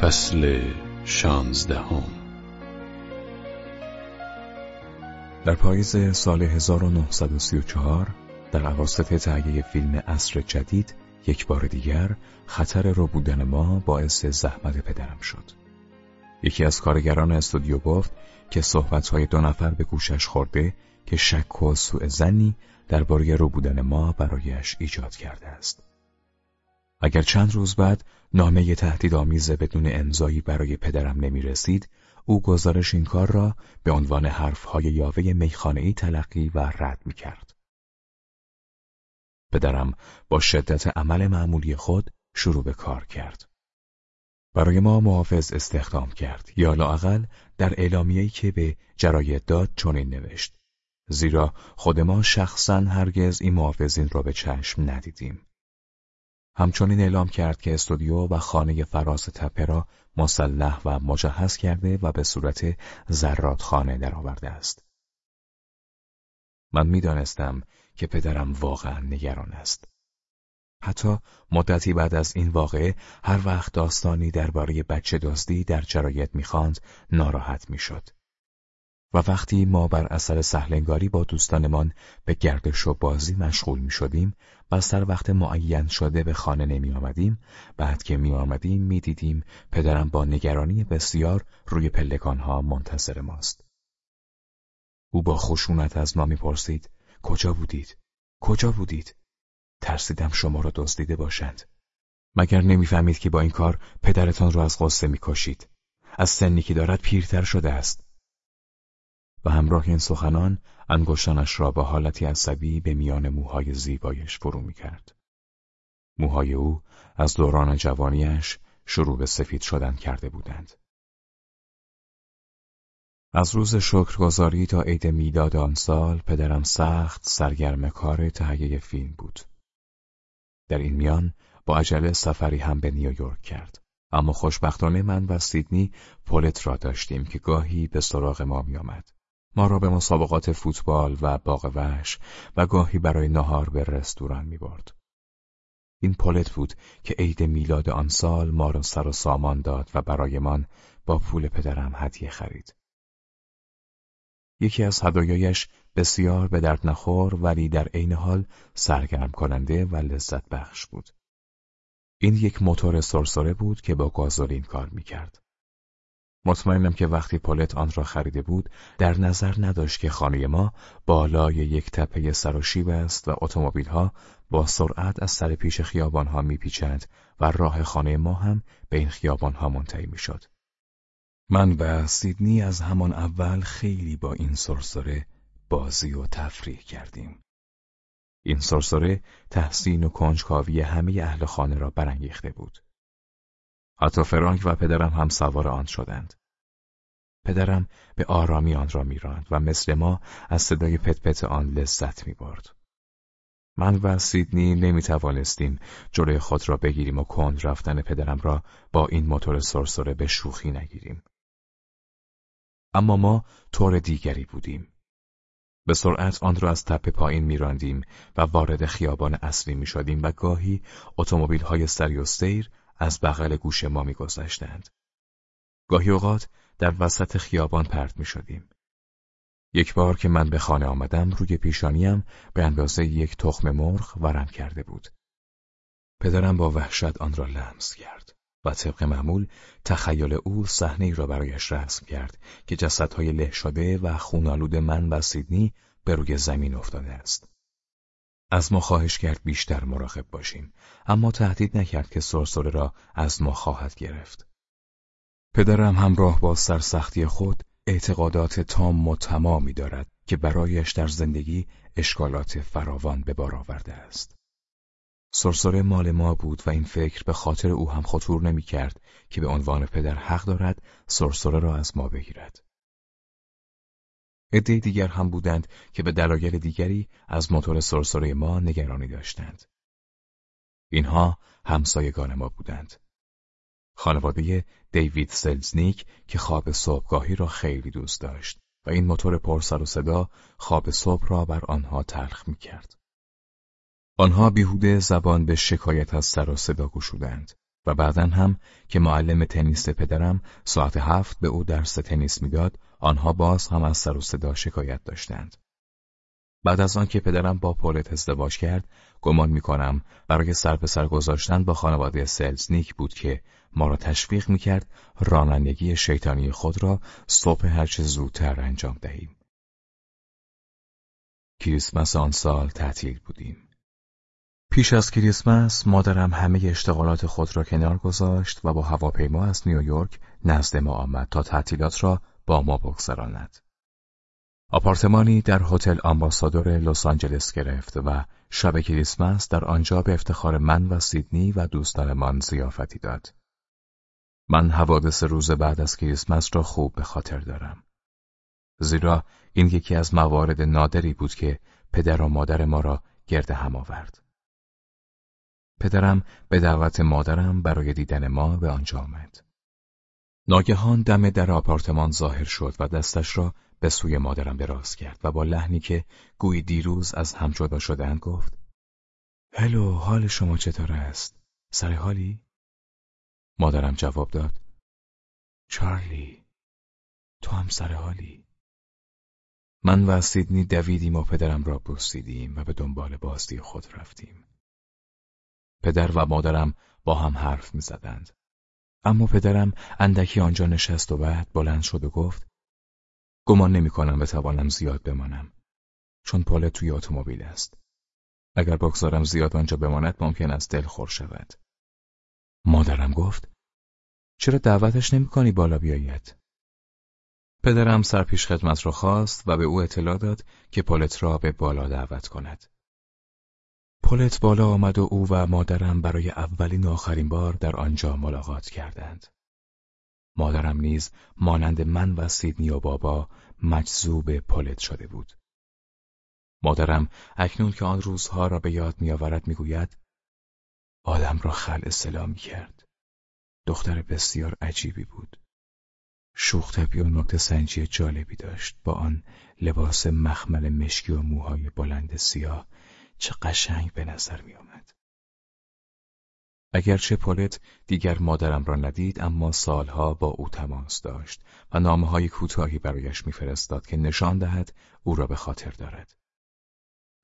فصل شانزدهم در پاییز سال 1934 در عواسط تهیه فیلم اصر جدید یک بار دیگر خطر رو بودن ما باعث زحمت پدرم شد. یکی از کارگران استودیو گفت که صحبتهای دو نفر به گوشش خورده که شک و سوء زنی درباره رو بودن ما برایش ایجاد کرده است. اگر چند روز بعد نامه تهدیدآمیز بدون امضایی برای پدرم نمی رسید، او گزارش این کار را به عنوان حرفهای یاوه میخانه‌ای تلقی و رد می کرد. پدرم با شدت عمل معمولی خود شروع به کار کرد. برای ما محافظ استخدام کرد یا لاقل در اعلامیه‌ای که به جراید داد چنین نوشت زیرا خود ما شخصا هرگز این محافظین را به چشم ندیدیم همچنین اعلام کرد که استودیو و خانه فراز تپه را مسلح و مجهز کرده و به صورت زرادخانه درآورده است. من می‌دانستم که پدرم واقعا نگران است. حتی مدتی بعد از این واقعه هر وقت داستانی درباره بچه دزدی در جراید می‌خواند ناراحت می‌شد. و وقتی ما بر اثر سهلنگاری با دوستانمان به گردش و بازی مشغول می شدیم و سر وقت معین شده به خانه نمی آمدیم بعد که می آمدیم می دیدیم پدرم با نگرانی بسیار روی پلکانها منتظر ماست. او با خشونت از ما می پرسید کجا بودید؟ کجا بودید؟ ترسیدم شما را دزدیده باشند. مگر نمی‌فهمید که با این کار پدرتان را از قصه می‌کشید. از سنی که دارد پیرتر شده است. و همراه این سخنان انگشتانش را با حالتی عصبی به میان موهای زیبایش فرو می کرد. موهای او از دوران جوانیش شروع به سفید شدن کرده بودند. از روز شکرگزاری تا عید میلاد آن سال پدرم سخت سرگرم کار تهیه فیلم بود. در این میان با عجله سفری هم به نیویورک کرد. اما خوشبختانه من و سیدنی پولت را داشتیم که گاهی به سراغ ما میآمد. ما را به مسابقات فوتبال و باغ وحش و گاهی برای نهار به رستوران می برد. این پولت بود که عید میلاد آن سال ما را سر و سامان داد و برایمان با پول پدرم هدیه خرید. یکی از هدایایش بسیار به درد نخور ولی در عین حال سرگرم کننده و لذت بخش بود. این یک موتور سرسره بود که با گازولین کار می‌کرد. مطمئنم که وقتی پولت آن را خریده بود در نظر نداشت که خانه ما بالای یک تپه سراشیب است و اتومبیل‌ها با سرعت از سر پیش خیابانها میپیچند و راه خانه ما هم به این خیابانها منتهی می‌شد. من و سیدنی از همان اول خیلی با این سرسره بازی و تفریح کردیم. این سرسره تحسین و کنجکاوی همه اهل خانه را برانگیخته بود. حتی فرانک و پدرم هم سوار آن شدند. پدرم به آرامی آن را میراند و مثل ما از صدای پت پت آن لذت می‌برد. من و سیدنی نمی توانستیم جلوی خود را بگیریم و کند رفتن پدرم را با این موتور سرسره به شوخی نگیریم. اما ما طور دیگری بودیم. به سرعت آن را از تپه پایین میراندیم و وارد خیابان اصلی می شدیم و گاهی اتومبیل های سری و سیر از بغل گوش ما میگذشتند. گاهی اوقات در وسط خیابان پرت می شدیم. یک بار که من به خانه آمدم روی پیشانیم به اندازه یک تخم مرغ ورم کرده بود. پدرم با وحشت آن را لمس کرد و طبق معمول تخیل او صحنه را برایش رسم کرد که جسدهای له شده و خونالود من و سیدنی به روی زمین افتاده است. از ما خواهش کرد بیشتر مراقب باشیم اما تهدید نکرد که سرسره را از ما خواهد گرفت. پدرم همراه با سرسختی خود اعتقادات تام و تمامی دارد که برایش در زندگی اشکالات فراوان به بار آورده است. سرسره مال ما بود و این فکر به خاطر او هم خطور نمی کرد که به عنوان پدر حق دارد سرسره را از ما بگیرد. عده دیگر هم بودند که به دلایل دیگری از موتور سرسره ما نگرانی داشتند. اینها همسایگان ما بودند. خانواده دیوید سلزنیک که خواب صبحگاهی را خیلی دوست داشت و این موتور پرسر و صدا خواب صبح را بر آنها تلخ می کرد. آنها بیهوده زبان به شکایت از سر و صدا گشودند و بعدا هم که معلم تنیس پدرم ساعت هفت به او درس تنیس می‌داد آنها باز هم از سر و صدا شکایت داشتند. بعد از آنکه پدرم با پولت ازدواج کرد گمان می‌کنم برای سر به سر گذاشتن با خانواده سلزنیک بود که ما را تشویق می‌کرد رانندگی شیطانی خود را صبح هرچه زودتر انجام دهیم. کریسمس آن سال تعطیل بودیم. پیش از کریسمس مادرم همه اشتغالات خود را کنار گذاشت و با هواپیما از نیویورک نزد ما آمد تا تعطیلات را با ما بگذراند. آپارتمانی در هتل آمباسادور لس آنجلس گرفت و شب کریسمس در آنجا به افتخار من و سیدنی و دوستانمان زیافتی داد. من حوادث روز بعد از کریسمس را خوب به خاطر دارم. زیرا این یکی از موارد نادری بود که پدر و مادر ما را گرد هم آورد. پدرم به دعوت مادرم برای دیدن ما به آنجا آمد. ناگهان دم در آپارتمان ظاهر شد و دستش را به سوی مادرم دراز کرد و با لحنی که گویی دیروز از هم جدا شدن گفت هلو حال شما چطور است؟ سر حالی؟ مادرم جواب داد چارلی تو هم سر حالی؟ من و سیدنی دویدیم و پدرم را بوسیدیم و به دنبال بازدی خود رفتیم. پدر و مادرم با هم حرف می زدند. اما پدرم اندکی آنجا نشست و بعد بلند شد و گفت گمان نمی کنم بتوانم زیاد بمانم چون پالت توی اتومبیل است. اگر بگذارم زیاد آنجا بماند ممکن است دل خور شود. مادرم گفت چرا دعوتش نمی کنی بالا بیاید؟ پدرم سرپیش خدمت را خواست و به او اطلاع داد که پولت را به بالا دعوت کند. پولت بالا آمد و او و مادرم برای اولین و آخرین بار در آنجا ملاقات کردند. مادرم نیز مانند من و سیدنی و بابا مجذوب پولت شده بود. مادرم اکنون که آن روزها را به یاد میآورد می‌گوید آدم را خل سلامی کرد. دختر بسیار عجیبی بود. شوخ و نکته سنجی جالبی داشت با آن لباس مخمل مشکی و موهای بلند سیاه چه قشنگ به نظر می آمد. اگرچه پولت دیگر مادرم را ندید اما سالها با او تماس داشت و نامه های کوتاهی برایش میفرستاد که نشان دهد او را به خاطر دارد.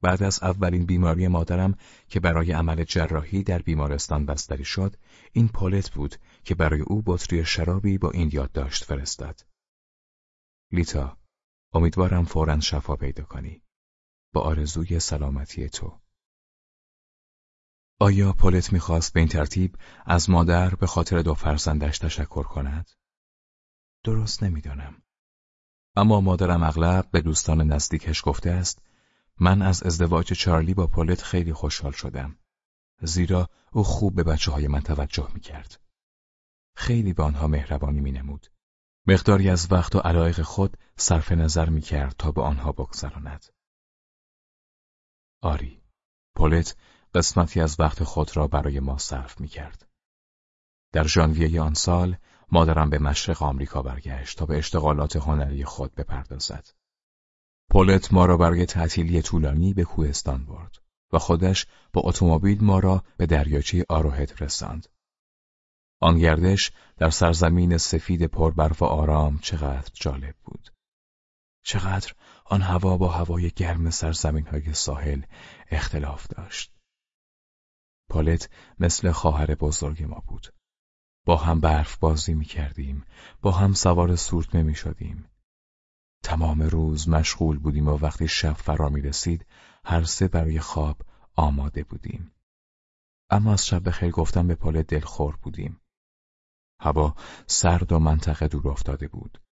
بعد از اولین بیماری مادرم که برای عمل جراحی در بیمارستان بستری شد، این پولت بود که برای او بطری شرابی با این یادداشت فرستاد. لیتا، امیدوارم فورا شفا پیدا کنی. با آرزوی سلامتی تو. آیا پولت می‌خواست به این ترتیب از مادر به خاطر دو فرزندش تشکر کند؟ درست نمی‌دانم. اما مادرم اغلب به دوستان نزدیکش گفته است من از ازدواج چارلی با پولت خیلی خوشحال شدم. زیرا او خوب به بچه های من توجه می کرد. خیلی به آنها مهربانی می نمود. مقداری از وقت و علایق خود صرف نظر می کرد تا به آنها بگذراند. آری، پولت قسمتی از وقت خود را برای ما صرف می کرد. در ژانویه آن سال مادرم به مشرق آمریکا برگشت تا به اشتغالات هنری خود بپردازد. پولت ما را برای تعطیلی طولانی به کوهستان برد و خودش با اتومبیل ما را به دریاچه آروهد رساند. آن گردش در سرزمین سفید پربرف و آرام چقدر جالب بود. چقدر آن هوا با هوای گرم سرزمین های ساحل اختلاف داشت. پالت مثل خواهر بزرگ ما بود. با هم برف بازی می کردیم. با هم سوار سورتمه می شدیم. تمام روز مشغول بودیم و وقتی شب فرا می رسید هر سه برای خواب آماده بودیم. اما از شب خیلی گفتم به پال دلخور بودیم. هوا سرد و منطقه دور افتاده بود.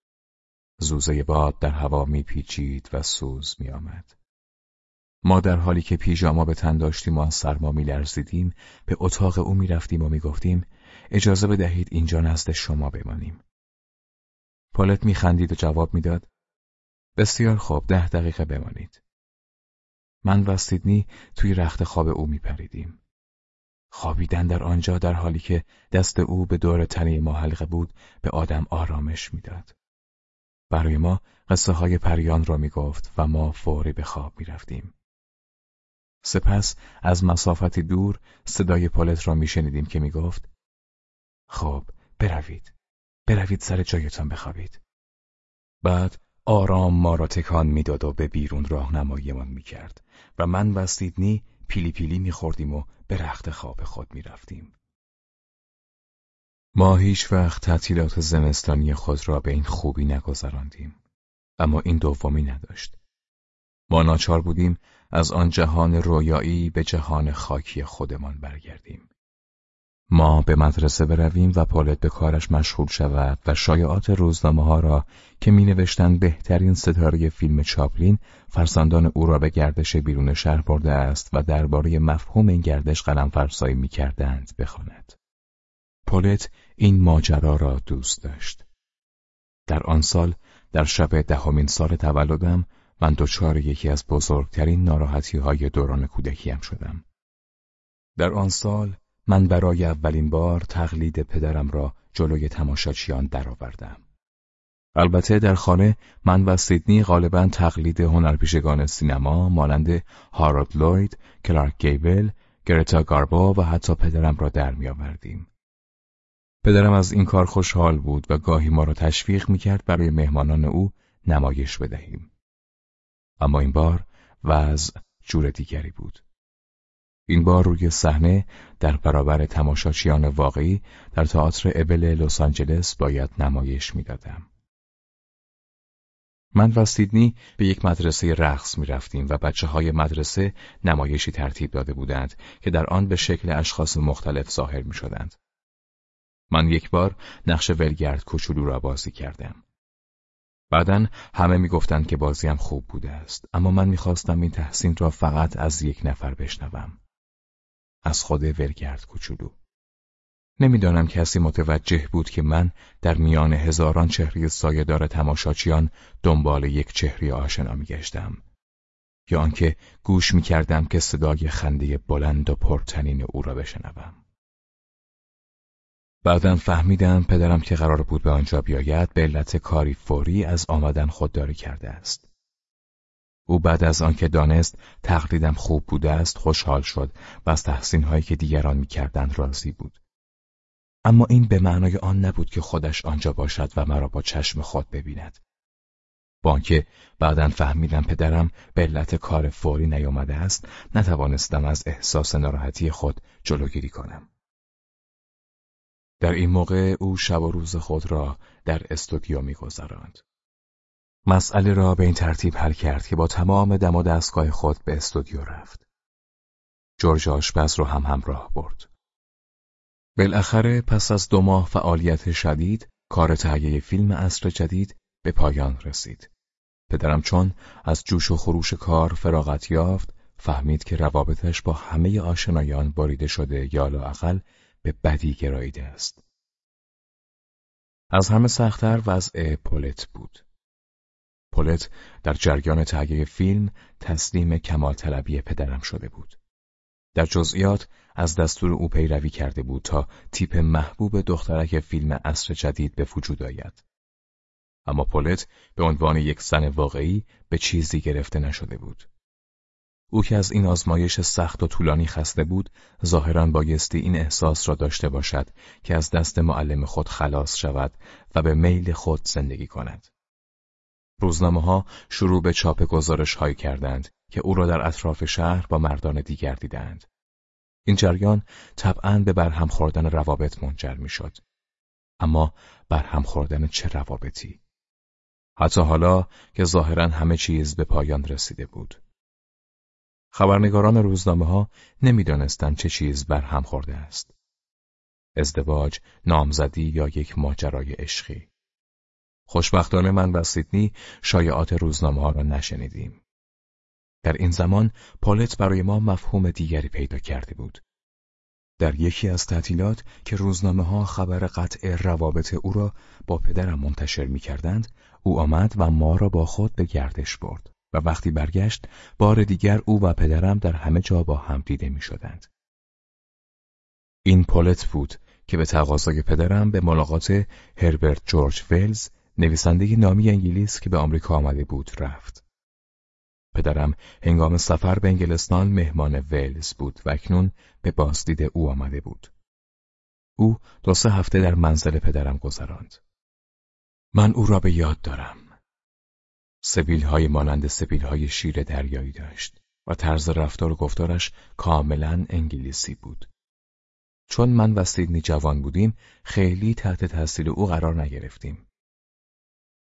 زوزه باد در هوا میپیچید و سوز میآمد. ما در حالی که پیژاما به تن داشتیم و از سرما میلرزیدیم به اتاق او می‌رفتیم و می‌گفتیم اجازه بدهید اینجا نزد شما بمانیم. پالت میخندید و جواب می‌داد بسیار خوب ده دقیقه بمانید. من و سیدنی توی رخت خواب او میپریدیم. خوابیدن در آنجا در حالی که دست او به دور تنه ما حلقه بود به آدم آرامش می‌داد. برای ما قصه های پریان را می‌گفت و ما فوری به خواب می‌رفتیم. سپس از مسافتی دور صدای پالت را میشنیدیم که می‌گفت خب بروید. بروید سر جایتان بخوابید. بعد آرام ما را تکان می‌داد و به بیرون راهنماییمان می‌کرد و من و سیدنی پیلی پیلی میخوردیم و به رخت خواب خود می‌رفتیم. ما هیچ وقت تعطیلات زمستانی خود را به این خوبی نگذراندیم. اما این دومی نداشت. ما ناچار بودیم از آن جهان رویایی به جهان خاکی خودمان برگردیم. ما به مدرسه برویم و پالت به کارش مشغول شود و شایعات روزنامه ها را که می نوشتن بهترین ستاره فیلم چاپلین فرزندان او را به گردش بیرون شهر برده است و درباره مفهوم این گردش قلم فرسایی می کردند بخواند. پولت این ماجرا را دوست داشت. در آن سال در شب دهمین سال تولدم من دچار یکی از بزرگترین ناراحتی های دوران کودکیم شدم. در آن سال من برای اولین بار تقلید پدرم را جلوی تماشاچیان درآوردم. البته در خانه من و سیدنی غالبا تقلید هنرپیشگان سینما مانند هارولد لوید، کلارک گیبل، گرتا گاربا و حتی پدرم را در می آوردیم. پدرم از این کار خوشحال بود و گاهی ما را تشویق می کرد برای مهمانان او نمایش بدهیم. اما این بار وضع جور دیگری بود. این بار روی صحنه در برابر تماشاچیان واقعی در تئاتر ابل لس آنجلس باید نمایش می‌دادم. من و سیدنی به یک مدرسه رقص می رفتیم و بچه های مدرسه نمایشی ترتیب داده بودند که در آن به شکل اشخاص مختلف ظاهر می شدند. من یک بار نقش ولگرد کوچولو را بازی کردم. بعدا همه می‌گفتند که بازیم خوب بوده است اما من می‌خواستم این تحسین را فقط از یک نفر بشنوم از خود ولگرد کوچولو نمی‌دانم کسی متوجه بود که من در میان هزاران چهره سایهدار تماشاچیان دنبال یک چهره آشنا میگشتم یا آنکه گوش می‌کردم که صدای خنده بلند و پرتنین او را بشنوم بعدم فهمیدم پدرم که قرار بود به آنجا بیاید به علت کاری فوری از آمدن خودداری کرده است. او بعد از آنکه دانست تقلیدم خوب بوده است خوشحال شد و از تحسین هایی که دیگران می‌کردند راضی بود. اما این به معنای آن نبود که خودش آنجا باشد و مرا با چشم خود ببیند. با آنکه بعدا فهمیدم پدرم به علت کار فوری نیامده است نتوانستم از احساس ناراحتی خود جلوگیری کنم. در این موقع او شب و روز خود را در استودیو میگذراند. مسئله را به این ترتیب حل کرد که با تمام دم و دستگاه خود به استودیو رفت. جورج آشپز را هم همراه برد. بالاخره پس از دو ماه فعالیت شدید، کار تهیه فیلم اصر جدید به پایان رسید. پدرم چون از جوش و خروش کار فراغت یافت، فهمید که روابطش با همه آشنایان باریده شده یا لااقل به بدی گراییده است. از همه سختتر وضع پولت بود. پولت در جریان تهیه فیلم تسلیم کمال طلبی پدرم شده بود. در جزئیات از دستور او پیروی کرده بود تا تیپ محبوب دخترک فیلم اصر جدید به وجود آید. اما پولت به عنوان یک زن واقعی به چیزی گرفته نشده بود. او که از این آزمایش سخت و طولانی خسته بود ظاهرا بایستی این احساس را داشته باشد که از دست معلم خود خلاص شود و به میل خود زندگی کند. روزنامه ها شروع به چاپ گزارش هایی کردند که او را در اطراف شهر با مردان دیگر دیدند. این جریان طبعا به برهم خوردن روابط منجر می شد. اما برهم خوردن چه روابطی؟ حتی حالا که ظاهرا همه چیز به پایان رسیده بود. خبرنگاران روزنامه ها نمی‌دانستند چه چیز بر هم خورده است. ازدواج، نامزدی یا یک ماجرای عشقی. خوشبختانه من و سیدنی شایعات روزنامه ها را نشنیدیم. در این زمان پالت برای ما مفهوم دیگری پیدا کرده بود. در یکی از تعطیلات که روزنامه ها خبر قطع روابط او را با پدرم منتشر می کردند، او آمد و ما را با خود به گردش برد. و وقتی برگشت بار دیگر او و پدرم در همه جا با هم دیده می شدند. این پولت بود که به تقاضای پدرم به ملاقات هربرت جورج ولز نویسنده نامی انگلیس که به آمریکا آمده بود رفت. پدرم هنگام سفر به انگلستان مهمان ولز بود و اکنون به بازدید او آمده بود. او دو سه هفته در منزل پدرم گذراند. من او را به یاد دارم. سبیل های مانند سبیل های شیر دریایی داشت و طرز رفتار و گفتارش کاملا انگلیسی بود. چون من و سیدنی جوان بودیم خیلی تحت تاثیر او قرار نگرفتیم.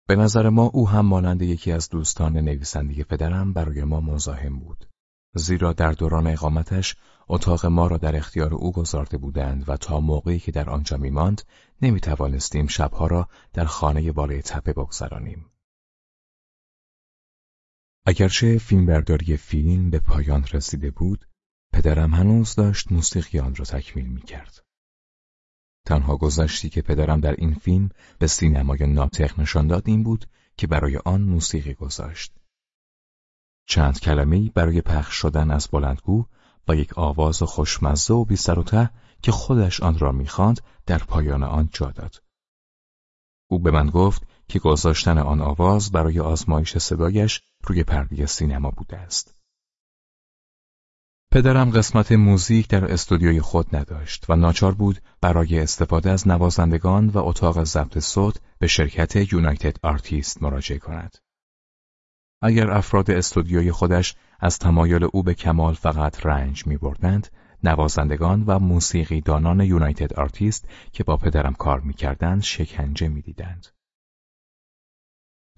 به نظر ما او هم مانند یکی از دوستان نویسنده پدرم برای ما مزاحم بود. زیرا در دوران اقامتش اتاق ما را در اختیار او گذارده بودند و تا موقعی که در آنجا میماند نمی توانستیم شبها را در خانه بالای تپه بگذرانیم. اگرچه فیلمبرداری فیلم به پایان رسیده بود، پدرم هنوز داشت موسیقی آن را تکمیل می کرد. تنها گذشتی که پدرم در این فیلم به سینمای ناطق نشان داد این بود که برای آن موسیقی گذاشت. چند کلمه‌ای برای پخش شدن از بلندگو با یک آواز خوشمزه و بی و ته که خودش آن را می‌خواند در پایان آن جا داد. او به من گفت که گذاشتن آن آواز برای آزمایش صدایش روی پرده سینما بوده است. پدرم قسمت موزیک در استودیوی خود نداشت و ناچار بود برای استفاده از نوازندگان و اتاق ضبط صوت به شرکت یونایتد آرتیست مراجعه کند. اگر افراد استودیوی خودش از تمایل او به کمال فقط رنج می بردند، نوازندگان و موسیقی دانان یونایتد آرتیست که با پدرم کار می کردند شکنجه می دیدند.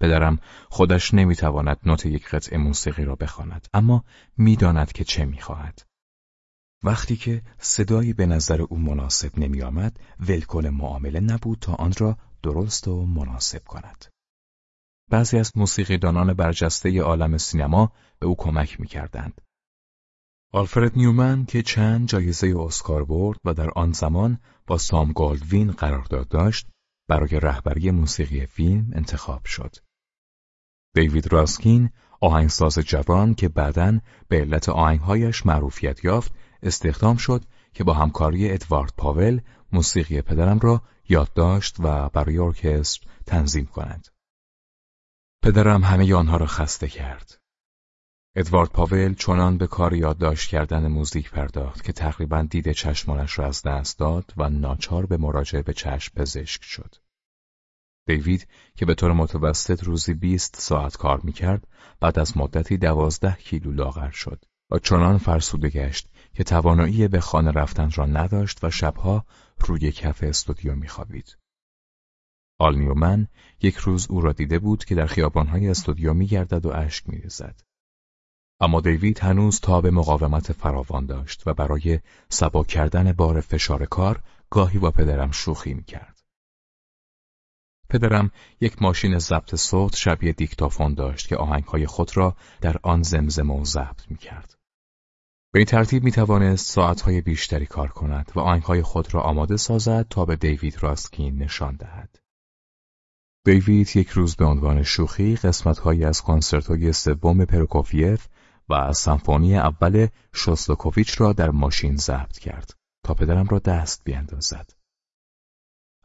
پدرم خودش نمی‌تواند نوت یک قطعه موسیقی را بخواند اما می‌داند که چه می‌خواهد. وقتی که صدایی به نظر او مناسب نمیآمد ولکن معامله نبود تا آن را درست و مناسب کند. بعضی از موسیقیدانان برجسته عالم سینما به او کمک می‌کردند. آلفرد نیومن که چند جایزه اسکار برد و در آن زمان با سام گالدوین قرارداد داشت برای رهبری موسیقی فیلم انتخاب شد. دیوید راسکین آهنگساز جوان که بعدا به علت آهنگهایش معروفیت یافت استخدام شد که با همکاری ادوارد پاول موسیقی پدرم را یادداشت و برای ارکستر تنظیم کند. پدرم همه آنها را خسته کرد. ادوارد پاول چنان به کار یادداشت کردن موزیک پرداخت که تقریبا دید چشمانش را از دست داد و ناچار به مراجعه به چشم پزشک شد. دیوید که به طور متوسط روزی 20 ساعت کار می‌کرد بعد از مدتی دوازده کیلو لاغر شد و چنان فرسوده گشت که توانایی به خانه رفتن را نداشت و شبها روی کف استودیو میخوابید. آل نیومن یک روز او را دیده بود که در خیابانهای استودیو میگردد و اشک میریزد. اما دیوید هنوز تاب مقاومت فراوان داشت و برای سبک کردن بار فشار کار گاهی با پدرم شوخی می‌کرد. پدرم یک ماشین ضبط صوت شبیه دیکتافون داشت که آهنگهای خود را در آن زمزمه و ضبط می‌کرد. به این ترتیب می توانست ساعتهای بیشتری کار کند و آهنگهای خود را آماده سازد تا به دیوید راستکین نشان دهد. دیوید یک روز به عنوان شوخی قسمتهایی از کنسرتوی سوم پروکوفیف و سمفونی اول شوستوکوویچ را در ماشین ضبط کرد تا پدرم را دست بیاندازد.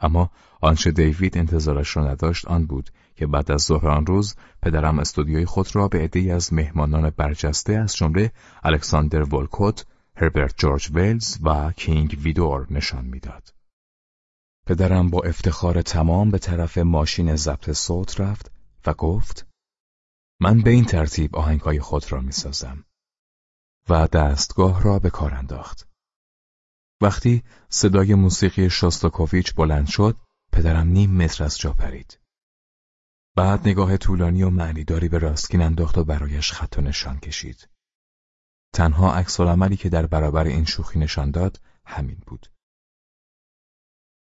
اما آنچه دیوید انتظارش را نداشت آن بود که بعد از ظهر آن روز پدرم استودیوی خود را به عدهای از مهمانان برجسته از جمله الکساندر ولکوت، هربرت جورج ویلز و کینگ ویدور نشان می‌داد. پدرم با افتخار تمام به طرف ماشین ضبط صوت رفت و گفت من به این ترتیب آهنگهای خود را می‌سازم و دستگاه را به کار انداخت. وقتی صدای موسیقی شاستاکوویچ بلند شد، پدرم نیم متر از جا پرید. بعد نگاه طولانی و معنیداری به راستکین انداخت و برایش خط و نشان کشید. تنها عکس عملی که در برابر این شوخی نشان داد همین بود.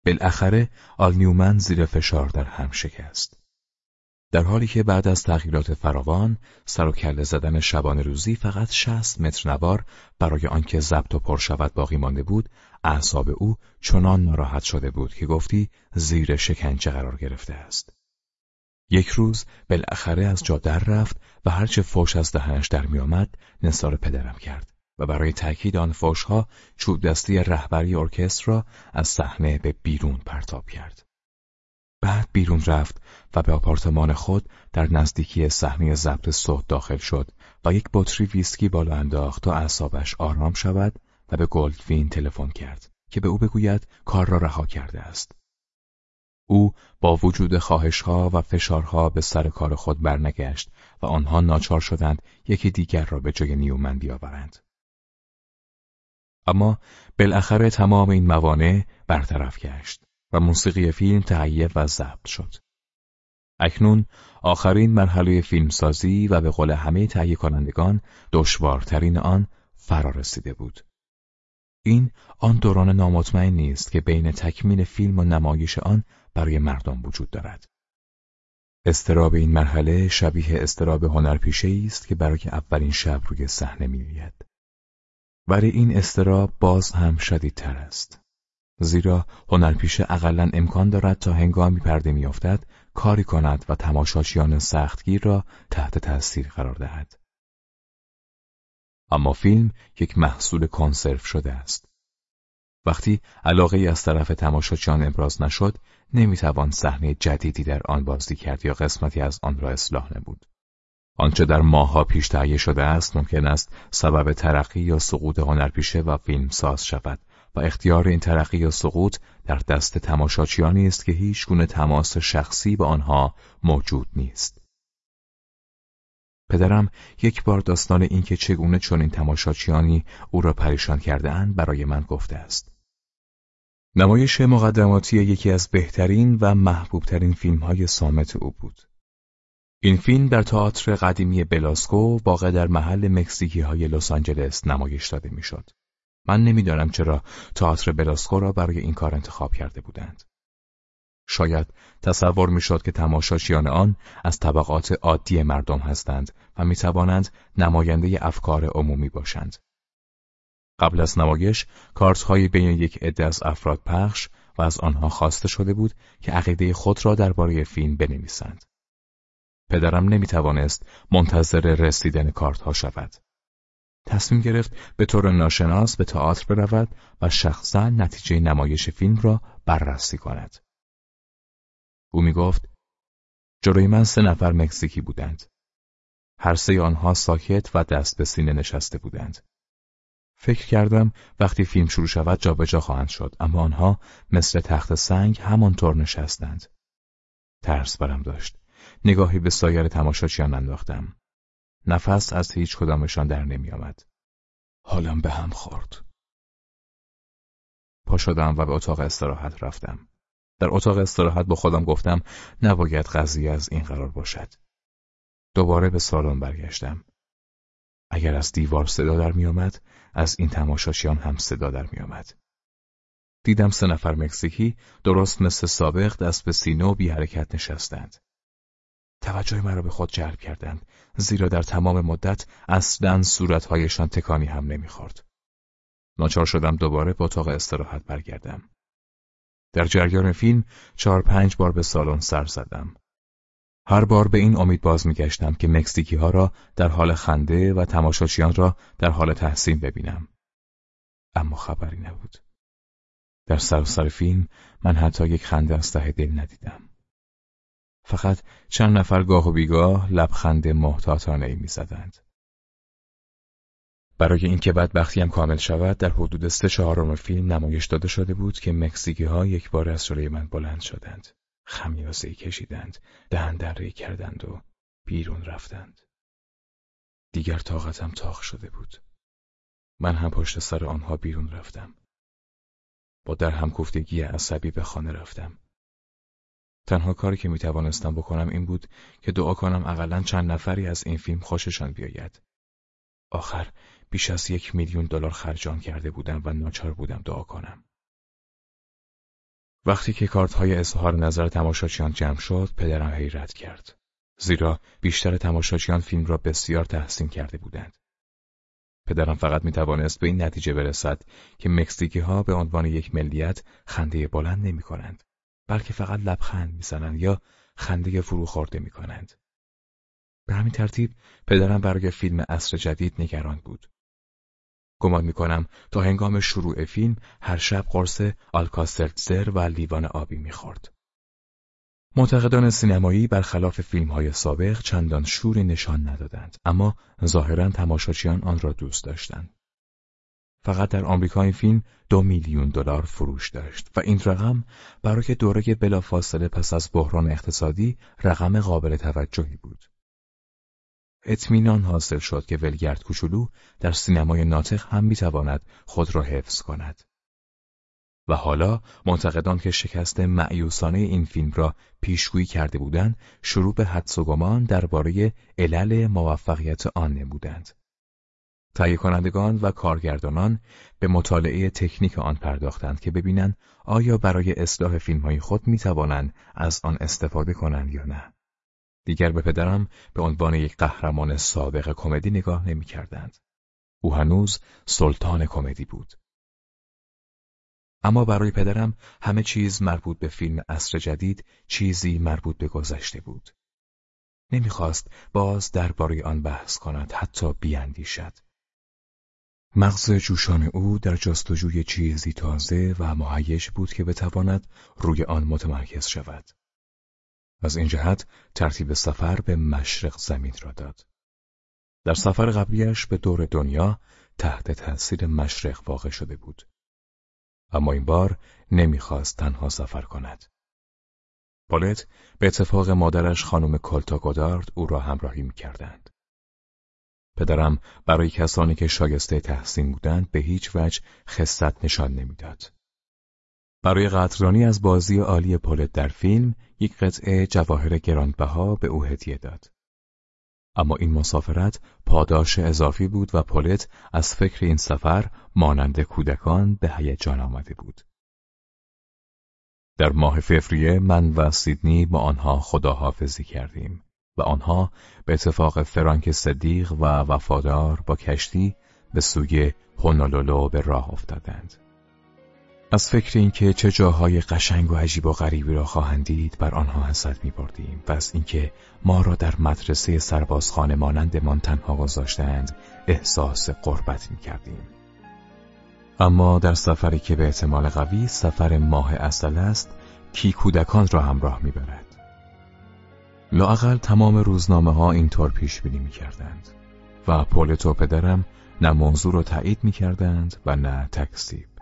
بالاخره آل نیومن زیر فشار در هم شکست. در حالی که بعد از تغییرات فراوان سر و کله زدن شبانه روزی فقط شست متر نوار برای آنکه ضبط و پر شود باقی مانده بود اعصاب او چنان ناراحت شده بود که گفتی زیر شکنجه قرار گرفته است. یک روز بالاخره از جا در رفت و هرچه فوش از دهنش در میآمد نثار پدرم کرد و برای تأکید آن فوشها چوب دستی رهبری ارکستر را از صحنه به بیرون پرتاب کرد. بعد بیرون رفت و به آپارتمان خود در نزدیکی صحنه ضبط صوت داخل شد و یک بطری ویسکی بالا انداخت تا اعصابش آرام شود و به گلدوین تلفن کرد. که به او بگوید کار را رها کرده است. او با وجود خواهشها و فشارها به سر کار خود برنگشت و آنها ناچار شدند یکی دیگر را به جای نیومن بیاورند. اما بالاخره تمام این موانع برطرف گشت و موسیقی فیلم تهیه و ضبط شد. اکنون آخرین مرحله فیلمسازی و به قول همه تهیه کنندگان دشوارترین آن فرا رسیده بود. این آن دوران نامطمئن نیست که بین تکمیل فیلم و نمایش آن برای مردم وجود دارد. استراب این مرحله شبیه استراب هنرپیشه است که برای اولین شب روی صحنه میآید. ولی این استراب باز هم شدیدتر است. زیرا هنرپیشه اقلا امکان دارد تا هنگامی پرده میافتد کاری کند و تماشاچیان سختگیر را تحت تاثیر قرار دهد. اما فیلم یک محصول کنسرو شده است. وقتی علاقه از طرف تماشاچیان ابراز نشد، نمی‌توان صحنه جدیدی در آن بازی کرد یا قسمتی از آن را اصلاح نمود. آنچه در ماهها پیش تهیه شده است ممکن است سبب ترقی یا سقوط هنرپیشه و فیلم ساز شود و اختیار این ترقی یا سقوط در دست تماشاچیانی است که هیچ گونه تماس شخصی با آنها موجود نیست. پدرم یک بار داستان اینکه چگونه چنین تماشاچیانی او را پریشان کرده اند برای من گفته است. نمایش مقدماتی یکی از بهترین و محبوبترین فیلم های سامت او بود. این فیلم در تئاتر قدیمی بلاسکو واقع در محل مکزیکی های لس آنجلس نمایش داده می‌شد. من نمی‌دانم چرا تئاتر بلاسکو را برای این کار انتخاب کرده بودند. شاید تصور می‌شد که تماشاچیان آن از طبقات عادی مردم هستند و می توانند نماینده افکار عمومی باشند. قبل از نمایش کارت بین یک عده از افراد پخش و از آنها خواسته شده بود که عقیده خود را درباره فیلم بنویسند. پدرم نمی توانست منتظر رسیدن کارت ها شود. تصمیم گرفت به طور ناشناس به تئاتر برود و شخصا نتیجه نمایش فیلم را بررسی کند. او می گفت جلوی من سه نفر مکزیکی بودند. هر سه آنها ساکت و دست به سینه نشسته بودند. فکر کردم وقتی فیلم شروع شود جابجا خواهند شد اما آنها مثل تخت سنگ همانطور نشستند. ترس برم داشت. نگاهی به سایر تماشاچیان انداختم. نفس از هیچ کدامشان در نمی آمد. حالم به هم خورد. پا شدم و به اتاق استراحت رفتم. در اتاق استراحت با خودم گفتم نباید قضیه از این قرار باشد. دوباره به سالن برگشتم. اگر از دیوار صدا در میآمد، از این تماشاچیان هم صدا در میآمد. دیدم سه نفر مکزیکی درست مثل سابق دست به سینه و بی حرکت نشستند. توجه مرا به خود جلب کردند زیرا در تمام مدت اصلا صورتهایشان تکانی هم نمی‌خورد. ناچار شدم دوباره به اتاق استراحت برگردم. در جریان فیلم چهار پنج بار به سالن سر زدم. هر بار به این امید باز میگشتم که مکزیکی ها را در حال خنده و تماشاچیان را در حال تحسین ببینم. اما خبری نبود. در سراسر فیلم من حتی یک خنده از ته دل ندیدم. فقط چند نفر گاه و بیگاه لبخند محتاطانه ای زدند. برای اینکه بدبختیم کامل شود در حدود سه چهارم فیلم نمایش داده شده بود که مکزیکی ها یک بار از جلوی من بلند شدند. خمیازه کشیدند، دهن دره کردند و بیرون رفتند. دیگر طاقتم تاخ شده بود. من هم پشت سر آنها بیرون رفتم. با در هم عصبی به خانه رفتم. تنها کاری که می توانستم بکنم این بود که دعا کنم اقلا چند نفری از این فیلم خوششان بیاید. آخر بیش از یک میلیون دلار خرجان کرده بودم و ناچار بودم دعا کنم. وقتی که کارت های اظهار نظر تماشاچیان جمع شد، پدرم حیرت کرد. زیرا بیشتر تماشاچیان فیلم را بسیار تحسین کرده بودند. پدرم فقط می توانست به این نتیجه برسد که مکزیکی ها به عنوان یک ملیت خنده بلند نمی کنند. بلکه فقط لبخند می‌زنند یا خنده فرو خورده می کنند. به همین ترتیب پدرم برای فیلم اصر جدید نگران بود. گمان می کنم تا هنگام شروع فیلم هر شب قرص آلکاسرتزر و لیوان آبی می‌خورد. معتقدان سینمایی برخلاف فیلم های سابق چندان شوری نشان ندادند اما ظاهرا تماشاچیان آن را دوست داشتند. فقط در آمریکا این فیلم دو میلیون دلار فروش داشت و این رقم برای دوره بلافاصله پس از بحران اقتصادی رقم قابل توجهی بود. اطمینان حاصل شد که ولگرد کوچولو در سینمای ناطق هم می‌تواند خود را حفظ کند. و حالا منتقدان که شکست معیوسانه این فیلم را پیشگویی کرده بودند شروع به حدس و گمان درباره علل موفقیت آن نمودند. تهیه کنندگان و کارگردانان به مطالعه تکنیک آن پرداختند که ببینند آیا برای اصلاح فیلم های خود می توانند از آن استفاده کنند یا نه. دیگر به پدرم به عنوان یک قهرمان سابق کمدی نگاه نمی کردند. او هنوز سلطان کمدی بود. اما برای پدرم همه چیز مربوط به فیلم اصر جدید چیزی مربوط به گذشته بود. نمی‌خواست باز درباره آن بحث کند حتی بیاندیشد. مغز جوشان او در جستجوی چیزی تازه و مهیش بود که بتواند روی آن متمرکز شود. از این جهت ترتیب سفر به مشرق زمین را داد. در سفر قبلیش به دور دنیا تحت تاثیر مشرق واقع شده بود. اما این بار نمی‌خواست تنها سفر کند. پالت به اتفاق مادرش خانم کلتا او را همراهی می‌کردند. پدرم برای کسانی که شایسته تحسین بودند به هیچ وجه خصت نشان نمی‌داد. برای قدردانی از بازی عالی پولت در فیلم یک قطعه جواهر گرانبها به او هدیه داد. اما این مسافرت پاداش اضافی بود و پولت از فکر این سفر مانند کودکان به هیجان آمده بود. در ماه فوریه من و سیدنی با آنها خداحافظی کردیم و آنها به اتفاق فرانک صدیق و وفادار با کشتی به سوی هونولولو به راه افتادند. از فکر اینکه چه جاهای قشنگ و عجیب و غریبی را خواهند دید بر آنها حسد می بردیم و از اینکه ما را در مدرسه سربازخانه مانندمان تنها گذاشتند احساس قربت می کردیم. اما در سفری که به احتمال قوی سفر ماه اصل است کی کودکان را همراه می برد. لاقل تمام روزنامه ها اینطور پیش بینی می کردند و پولتو پدرم نه موضوع را تایید می کردند و نه تکسیب.